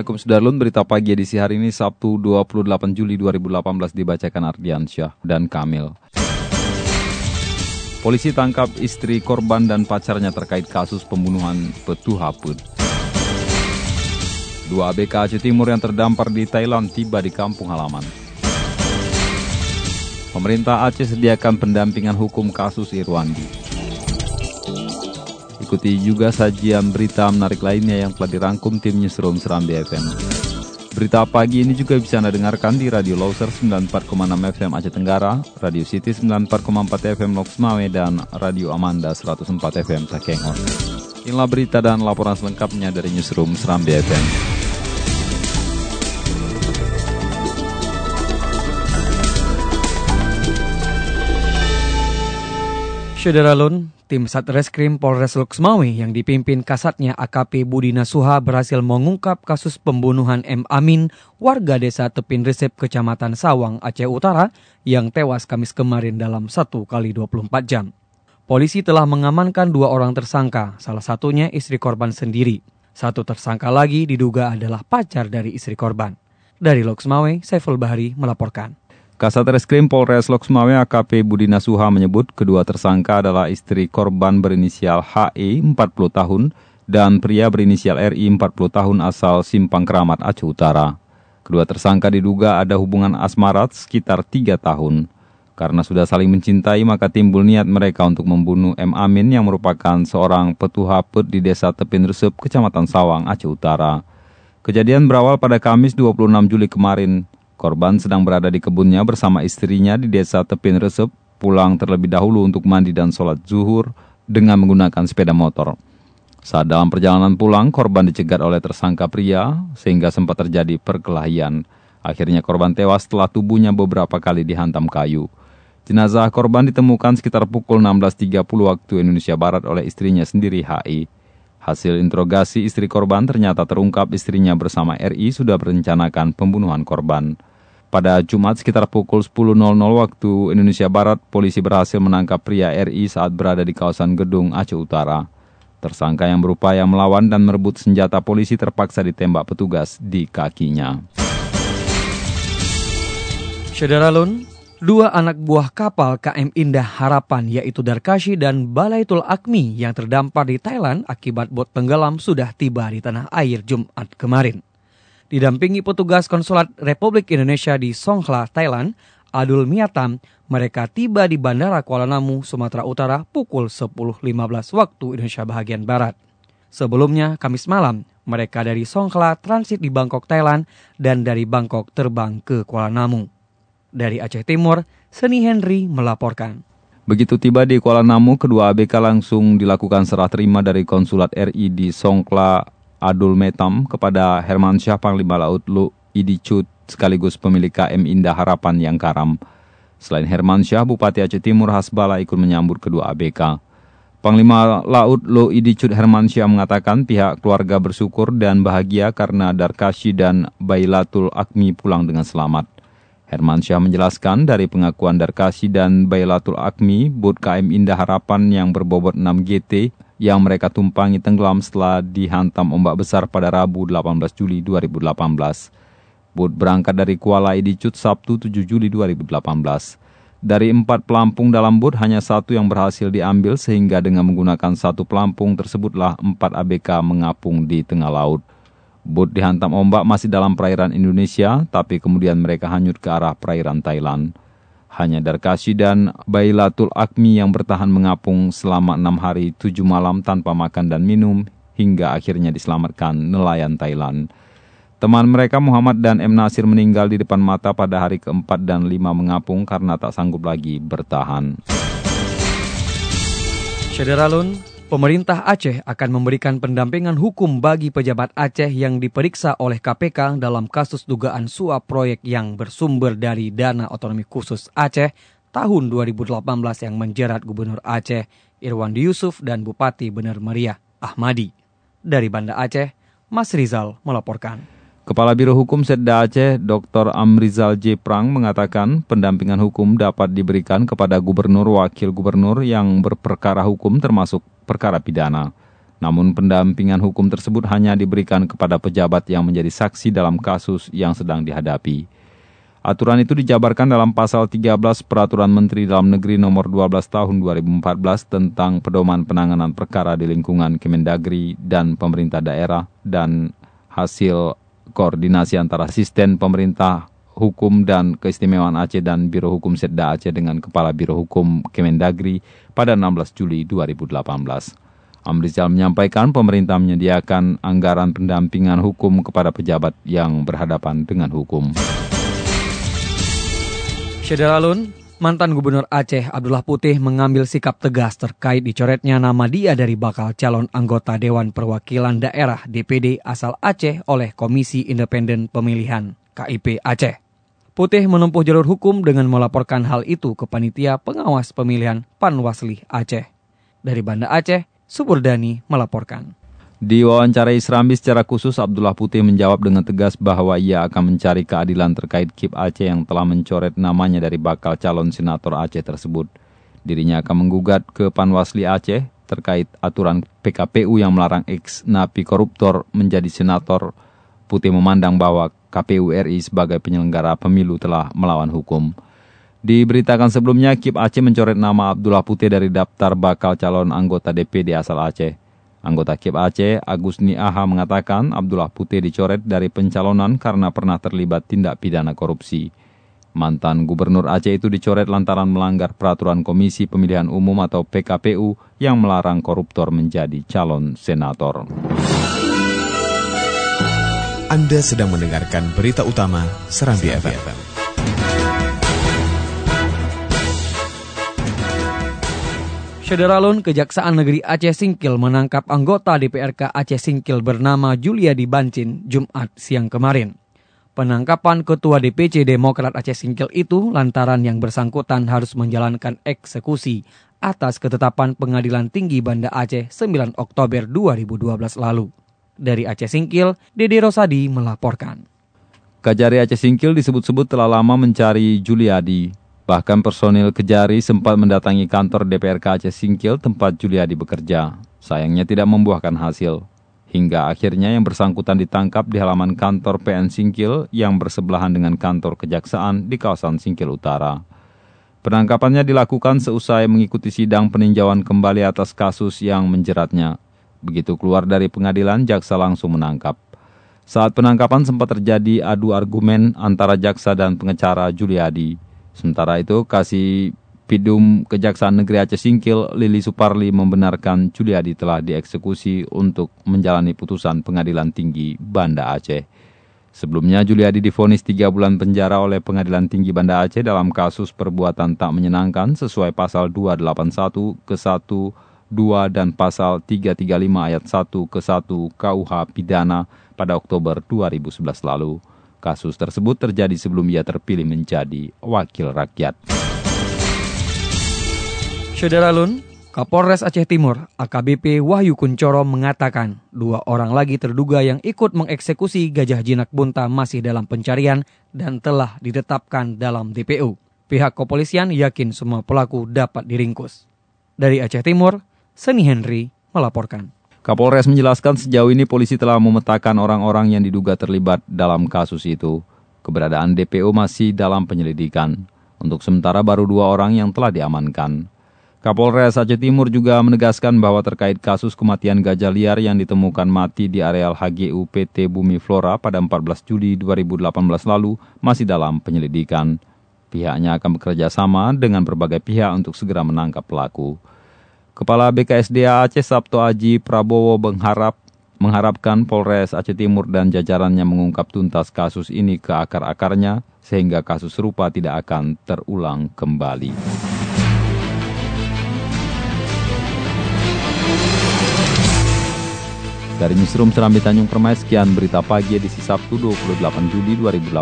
Assalamualaikum Sudarlun, berita pagi edisi hari ini Sabtu 28 Juli 2018 dibacakan Ardiansyah dan Kamil. Polisi tangkap istri korban dan pacarnya terkait kasus pembunuhan Petu Hapud. Dua ABK Aceh Timur yang terdampar di Thailand tiba di kampung halaman. Pemerintah Aceh sediakan pendampingan hukum kasus Irwandi. Ikuti juga sajian berita menarik lainnya yang telah dirangkum tim Newsroom Seram BFM. Berita pagi ini juga bisa Anda dengarkan di Radio Loser 94,6 FM Aceh Tenggara, Radio City 94,4 FM Loks Mawai, dan Radio Amanda 104 FM Sakengon. Inilah berita dan laporan selengkapnya dari Newsroom Seram BFM. Syederalun, tim Satreskrim Polres Luxmawi yang dipimpin kasatnya AKP Budi Nasuha berhasil mengungkap kasus pembunuhan M. Amin, warga desa Tepin Resep, Kecamatan Sawang, Aceh Utara, yang tewas Kamis kemarin dalam 1 kali 24 jam. Polisi telah mengamankan dua orang tersangka, salah satunya istri korban sendiri. Satu tersangka lagi diduga adalah pacar dari istri korban. Dari Luxmawe, Saiful Bahri melaporkan. Kasat Reskrim Polres Loksmawe AKP Budi Nasuha menyebut kedua tersangka adalah istri korban berinisial HE 40 tahun dan pria berinisial RI 40 tahun asal Simpang Keramat Aceh Utara. Kedua tersangka diduga ada hubungan asmarat sekitar 3 tahun. Karena sudah saling mencintai maka timbul niat mereka untuk membunuh M. Amin yang merupakan seorang petuha pet di desa Tepin Resup, Kecamatan Sawang, Aceh Utara. Kejadian berawal pada Kamis 26 Juli kemarin Korban sedang berada di kebunnya bersama istrinya di desa Tepin Resep, pulang terlebih dahulu untuk mandi dan sholat zuhur dengan menggunakan sepeda motor. Saat dalam perjalanan pulang, korban dicegat oleh tersangka pria sehingga sempat terjadi perkelahian. Akhirnya korban tewas setelah tubuhnya beberapa kali dihantam kayu. Jenazah korban ditemukan sekitar pukul 16.30 waktu Indonesia Barat oleh istrinya sendiri HI. Hasil interogasi istri korban ternyata terungkap istrinya bersama RI sudah merencanakan pembunuhan korban. Pada Jumat sekitar pukul 10.00 waktu Indonesia Barat, polisi berhasil menangkap pria RI saat berada di kawasan Gedung Aceh Utara. Tersangka yang berupaya melawan dan merebut senjata polisi terpaksa ditembak petugas di kakinya. Syederalun, dua anak buah kapal KM Indah Harapan yaitu Darkashi dan Balaitul Akmi yang terdampar di Thailand akibat bot tenggelam sudah tiba di tanah air Jumat kemarin. Didampingi petugas konsulat Republik Indonesia di Songkhla, Thailand, Adul Miatam, mereka tiba di Bandara Kuala Namu, Sumatera Utara pukul 10.15 waktu Indonesia bagian Barat. Sebelumnya, Kamis malam, mereka dari Songkhla transit di Bangkok, Thailand, dan dari Bangkok terbang ke Kuala Namu. Dari Aceh Timur, Seni Henry melaporkan. Begitu tiba di Kuala Namu, kedua ABK langsung dilakukan serah terima dari konsulat RI di Songkla, Adul Metam kepada Herman Syah Panglima Laut Lu Idicut sekaligus pemilik KM Indah Harapan yang karam. Selain Herman Syah, Bupati Aceh Timur Hasbala ikut menyambut kedua ABK. Panglima Laut Lu Idicut Herman Syah mengatakan pihak keluarga bersyukur dan bahagia karena Darkashi dan Bailatul Akmi pulang dengan selamat. Herman Syah menjelaskan dari pengakuan Darkashi dan Bailatul Akmi, Bud KM Indah Harapan yang berbobot 6 GT yang mereka tumpangi tenggelam setelah dihantam ombak besar pada Rabu 18 Juli 2018. Bud berangkat dari Kuala Idicut Sabtu 7 Juli 2018. Dari empat pelampung dalam bot hanya satu yang berhasil diambil sehingga dengan menggunakan satu pelampung tersebutlah empat ABK mengapung di tengah laut. Bot dihantam ombak masih dalam perairan Indonesia, tapi kemudian mereka hanyut ke arah perairan Thailand. Hanya Darkashi dan Bailatul Akmi yang bertahan mengapung selama enam hari tujuh malam tanpa makan dan minum hingga akhirnya diselamatkan nelayan Thailand. Teman mereka Muhammad dan M. Nasir meninggal di depan mata pada hari keempat dan lima mengapung karena tak sanggup lagi bertahan. Syederalun, Pemerintah Aceh akan memberikan pendampingan hukum bagi pejabat Aceh yang diperiksa oleh KPK dalam kasus dugaan suap proyek yang bersumber dari dana otonomi khusus Aceh tahun 2018 yang menjerat Gubernur Aceh Irwandi Yusuf dan Bupati Bener Meriah Ahmadi. Dari Banda Aceh, Mas Rizal melaporkan. Kepala Biro Hukum Setda Aceh, Dr. Amrizal J. Prang mengatakan pendampingan hukum dapat diberikan kepada gubernur wakil gubernur yang berperkara hukum termasuk perkara pidana. Namun pendampingan hukum tersebut hanya diberikan kepada pejabat yang menjadi saksi dalam kasus yang sedang dihadapi. Aturan itu dijabarkan dalam pasal 13 Peraturan Menteri Dalam Negeri nomor 12 tahun 2014 tentang pedoman penanganan perkara di lingkungan Kemendagri dan pemerintah daerah dan hasil koordinasi antara asisten pemerintah hukum dan keistimewaan Aceh dan Biro Hukum Setda Aceh dengan Kepala Biro Hukum Kemendagri pada 16 Juli 2018. Amrizal menyampaikan pemerintah menyediakan anggaran pendampingan hukum kepada pejabat yang berhadapan dengan hukum. Syederalun, Mantan Gubernur Aceh Abdullah Putih mengambil sikap tegas terkait dicoretnya nama dia dari bakal calon anggota Dewan Perwakilan Daerah DPD asal Aceh oleh Komisi Independen Pemilihan KIP Aceh. Putih menempuh jalur hukum dengan melaporkan hal itu ke Panitia Pengawas Pemilihan Panwasli Aceh. Dari Banda Aceh, Suburdani melaporkan. Di wawancara Isrambi secara khusus, Abdullah Putih menjawab dengan tegas bahwa ia akan mencari keadilan terkait KIP Aceh yang telah mencoret namanya dari bakal calon senator Aceh tersebut. Dirinya akan menggugat ke Panwasli Aceh terkait aturan PKPU yang melarang ex napi koruptor menjadi senator. Putih memandang bahwa KPU RI sebagai penyelenggara pemilu telah melawan hukum. Diberitakan sebelumnya, KIP Aceh mencoret nama Abdullah Putih dari daftar bakal calon anggota DPD asal Aceh. Anggota KIP Aceh, Agus Niaha mengatakan Abdullah Putih dicoret dari pencalonan karena pernah terlibat tindak pidana korupsi. Mantan Gubernur Aceh itu dicoret lantaran melanggar peraturan Komisi Pemilihan Umum atau PKPU yang melarang koruptor menjadi calon senator. Anda sedang mendengarkan berita utama Serambi FM. Sederalun Kejaksaan Negeri Aceh Singkil menangkap anggota DPRK Aceh Singkil bernama Julia Bancin Jumat siang kemarin. Penangkapan Ketua DPC Demokrat Aceh Singkil itu lantaran yang bersangkutan harus menjalankan eksekusi atas ketetapan Pengadilan Tinggi Banda Aceh 9 Oktober 2012 lalu. Dari Aceh Singkil, Dede Rosadi melaporkan. Kajari Aceh Singkil disebut-sebut telah lama mencari Juliadi, Bahkan personil Kejari sempat mendatangi kantor DPRK Aceh Singkil tempat Juliadi bekerja. Sayangnya tidak membuahkan hasil. Hingga akhirnya yang bersangkutan ditangkap di halaman kantor PN Singkil yang bersebelahan dengan kantor kejaksaan di kawasan Singkil Utara. Penangkapannya dilakukan seusai mengikuti sidang peninjauan kembali atas kasus yang menjeratnya. Begitu keluar dari pengadilan, jaksa langsung menangkap. Saat penangkapan sempat terjadi adu argumen antara jaksa dan pengecara Juliadi. Sementara itu, Kasih Pidum Kejaksaan Negeri Aceh Singkil, Lili Suparli membenarkan Juliadi telah dieksekusi untuk menjalani putusan pengadilan tinggi Banda Aceh. Sebelumnya Juliadi difonis 3 bulan penjara oleh pengadilan tinggi Banda Aceh dalam kasus perbuatan tak menyenangkan sesuai pasal 281 ke 1, 2 dan pasal 335 ayat 1 ke 1 KUH Pidana pada Oktober 2011 lalu. Kasus tersebut terjadi sebelum ia terpilih menjadi wakil rakyat. Saudara Lun, Kapolres Aceh Timur, AKBP Wahyu Kuncoro mengatakan dua orang lagi terduga yang ikut mengeksekusi gajah jinak bunta masih dalam pencarian dan telah ditetapkan dalam DPU. Pihak kepolisian yakin semua pelaku dapat diringkus. Dari Aceh Timur, Seni Henry melaporkan. Kapolres menjelaskan sejauh ini polisi telah memetakan orang-orang yang diduga terlibat dalam kasus itu. Keberadaan DPO masih dalam penyelidikan. Untuk sementara baru dua orang yang telah diamankan. Kapolres Aceh Timur juga menegaskan bahwa terkait kasus kematian gajah liar yang ditemukan mati di areal HGU PT Bumi Flora pada 14 Juli 2018 lalu masih dalam penyelidikan. Pihaknya akan bekerja sama dengan berbagai pihak untuk segera menangkap pelaku. Kepala BKSDA Aceh Sabto Aji Prabowo mengharap mengharapkan Polres Aceh Timur dan jajarannya mengungkap tuntas kasus ini ke akar-akarnya sehingga kasus serupa tidak akan terulang kembali. Dari Newsroom Serambi Tanjung Permai, sekian berita pagi edisi Sabtu 28 Juli 2018.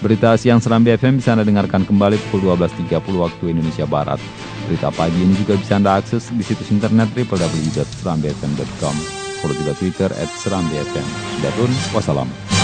Berita siang Serambi FM bisa Anda dengarkan kembali pukul 12.30 waktu Indonesia Barat. Berita pagi ini juga bisa Anda akses di situs internet www.serambifm.com. Follow juga Twitter at Serambi. Sudah wassalam.